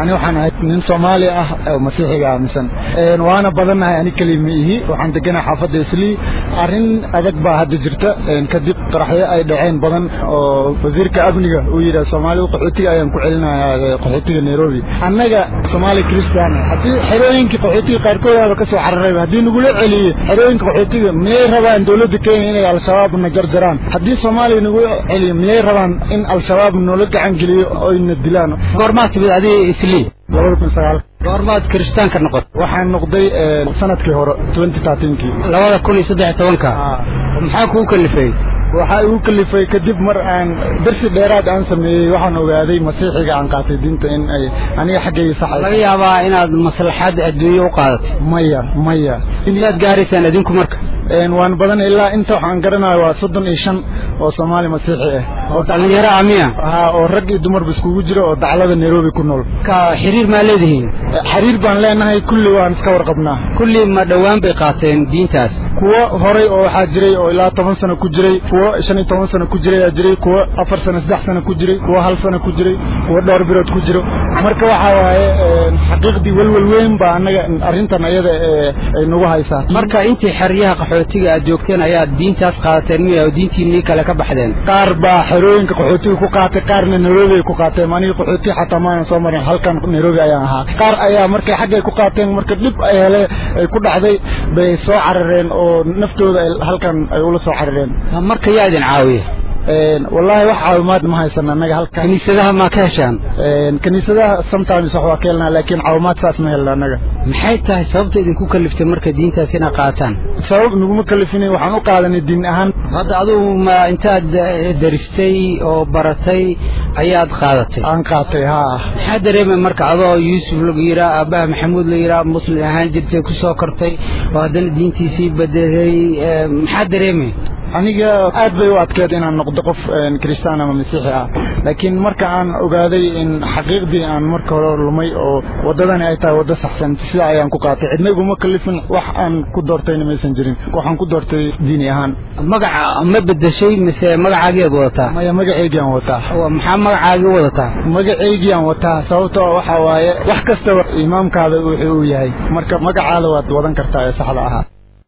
ani waxaan ahay nin soomaali ah oo masiixiga aaminsan waana badannahay ani keli ma ihi. Waxaan deganahay xaafadda islii arrin adag baa hadda jirta. Kadib qaraxyo ay dhaceen badan oo wasiirka amniga uu yidhaha soomaali qaxootiga ayaan ku celinayaa qaxootiga nairobi. Annaga soomaali christian haddii xerooyinkii qaxootiga qaarkoodaaba ka soo cararayba haddii nagula celiyey xerooyinka qaxootiga miyay rabaan dowladda kenya inay al-shabaab na jarjaraan? Haddii soomaaliya nagu celiyo miyay rabaan in al-shabaab noola gacan geliyo oyna dilaan goormaa timid kun sagaal. Goormaad kiristaanka noqot waxaan noqday sannadkii hore labada kun iyo saddex tobanka. Maxaa kuu kalifay? Waxaa igu kalifay kadib mar aan darsi dheeraad aan sameeyey waxaan ogaaday masiixiga aan qaatay diinta in ay aniga xaggayga saxay laga yaabaa inaad maslaxad adduunye u qaadatay. Maya maya. Inaad gaaraysaan adinku marka waan badan ilaa inta waxaan garanayo waa soddon iyo shan oo soomaali masiixi ah. Oo dhallinyaro amiya ha oo rag iyo dumarba iskugu jiro oo daclada nairobi ku nool. Ka xiriir maa leedihiin? Xiriir baan leenahay kulli waan iska warqabnaa. Kulli ma dhowaan bay qaateen diintaas? Kuwo horay oo waxaa jiray oo ilaa toban sano ku jiray kuwo shan iyo toban sano ku jiray aa jiray kuwo afar sano saddex sano ku jiray kuwo hal sano ku jiray kuwo dhowr bilood ku jiro. Marka waxaa waaye xaqiiqdii welwel weyn baa annaga arrintan ayada ay nagu haysaa. Marka intii xeryaha qaxootiga aad joogteen ayaad diintaas qaadateen miya oo diintiinii kale ka baxdeen? Qaar baa xerooyinka qaxootiga ku qaatay qaarna nairobi ay ku qaateen. Aniga qaxooti xataa maanan soo marin halkan nairobi ayaan ahaa. Qaar ayaa markay xaggay ku qaateen marka dhib ay hele ay ku dhacday bay soo carareen oo naftooda halkan ay ula soo carareen. Marka yaa idin caawiya wallaahi wax caawimaad ma haysan annaga halkan kiniisadaha maa ka heshaan? Kiniisadaha sometimes wax waa ka helnaa laakiin caawimaad saas ma helna annaga. Maxay tahay sababta idinku kaliftay marka diintaas inaad qaataan? Sabab naguma kalifin waxaan u qaadanay diin ahaan. Hadda adugu ma intaad daristay oo baratay ayaad qaadatay? Aan qaatay ha. Maxaa dareemay marka adoo yuusuf lagu yiraa aabbaha maxamuud la yiraa muslim ahaan jirtay ku soo kortay oo haddana diintiisii bedelay maxaa dareemay aniga aad bay u adkeed inaan noqdo qof kristaan ama masiixi ah. Laakiin marka aan ogaaday in xaqiiqdii aan marka hore lumay oo waddadani ay tahay waddo saxsan sida ayaan ku qaatay. Cidna iguma kalifin wax aan ku doortayna maysan jirin. Waxaan ku doortay diini ahaan. Magaca ma bedeshay mise magacaagiiad wadataa? Maya magaceygiaan wataa. Maxaa magacaagii wadataa? Magaceygiaan wataa sababtoo waxaa waaye wax kastaba imaamkaada wuxuu uu yahay. Marka magacaada waad wadan kartaa ee saxda ahaa